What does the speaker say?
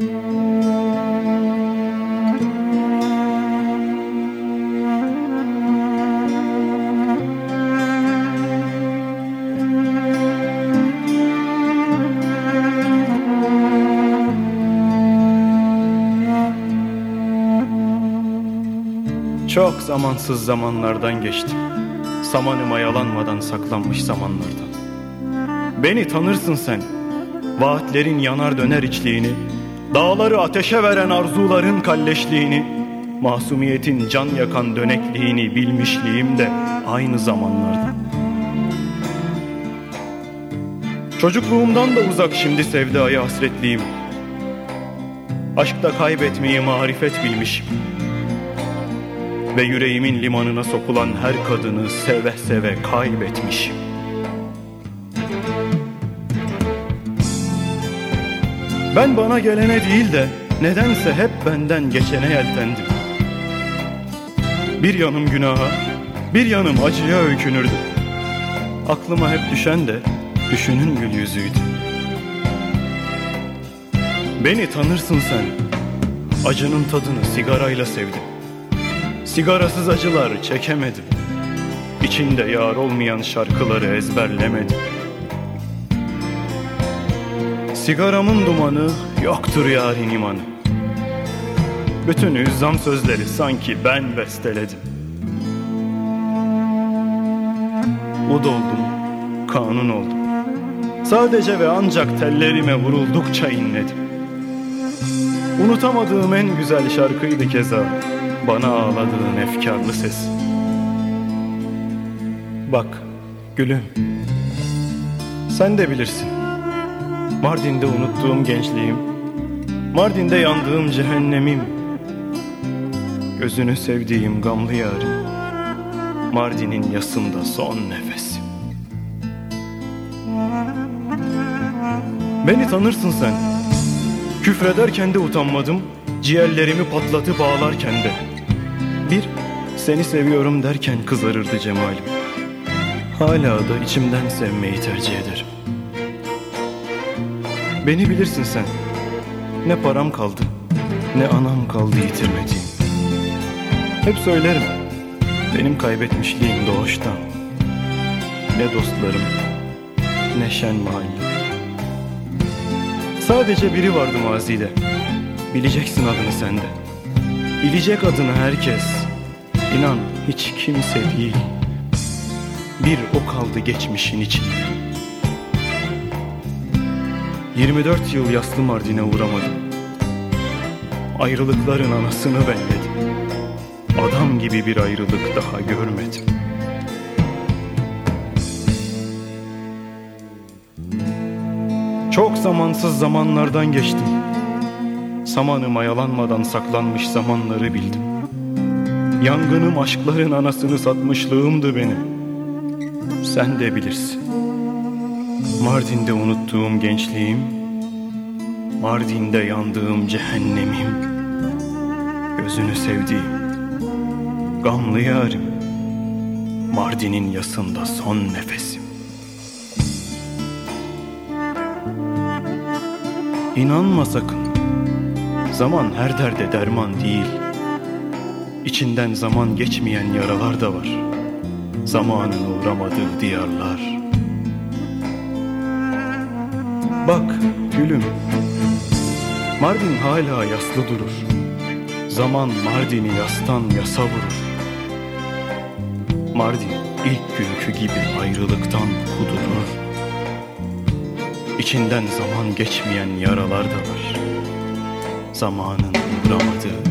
Çok zamansız zamanlardan geçtim. Samanıma yalanmadan saklanmış zamanlardan. Beni tanırsın sen. Vaatlerin yanar döner içliğini, dağları ateşe veren arzuların kalleşliğini, masumiyetin can yakan dönekliğini bilmişliğim de aynı zamanlarda. Çocukluğumdan da uzak şimdi sevdaya hasretliğim. Aşkta kaybetmeyi marifet bilmişim. Ve yüreğimin limanına sokulan her kadını seve seve kaybetmişim. Ben bana gelene değil de nedense hep benden geçene yeltendim. Bir yanım günaha, bir yanım acıya öykünürdü. Aklıma hep düşen de düşünün gül yüzüydü. Beni tanırsın sen, acının tadını sigarayla sevdim. Sigarasız acılar çekemedim. İçinde yar olmayan şarkıları ezberlemedim. Sigaramın dumanı yoktur yarın imanı. Bütün üzzam sözleri sanki ben besteledim. Ud oldum, kanun oldum. Sadece ve ancak tellerime vuruldukça inledim. Unutamadığım en güzel şarkıydı keza bana ağladığın efkarlı ses. Bak gülüm, sen de bilirsin. Mardin'de unuttuğum gençliğim, Mardin'de yandığım cehennemim, gözünü sevdiğim gamlı yarim, Mardin'in yasında son nefesim. Beni tanırsın sen, küfrederken de utanmadım, ciğerlerimi patlatıp ağlarken de. Bir, seni seviyorum derken kızarırdı cemalim. Hala da içimden sevmeyi tercih ederim. Beni bilirsin sen. Ne param kaldı, ne anam kaldı yitirmediğim. Hep söylerim, benim kaybetmişliğim doğuştan. Ne dostlarım, ne şen mahalle. Sadece biri vardı mazide. Bileceksin adını sen de. Bilecek adını herkes. İnan hiç kimse değil. Bir o kaldı geçmişin içinde. 24 yıl yaslı Mardin'e uğramadım. Ayrılıkların anasını belledim. Adam gibi bir ayrılık daha görmedim. Çok zamansız zamanlardan geçtim. Samanı mayalanmadan saklanmış zamanları bildim. Yangınım aşkların anasını satmışlığımdı benim. Sen de bilirsin. Mardin'de unuttuğum gençliğim, Mardin'de yandığım cehennemim, gözünü sevdiğim, gamlı yarim, Mardin'in yasında son nefesim. İnanma sakın, zaman her derde derman değil. İçinden zaman geçmeyen yaralar da var. Zamanın uğramadığı diyarlar. Bak gülüm, Mardin hala yaslı durur. Zaman Mardin'i yastan yasa vurur. Mardin ilk günkü gibi ayrılıktan kudurur. İçinden zaman geçmeyen yaralar da var. Zamanın uğramadığı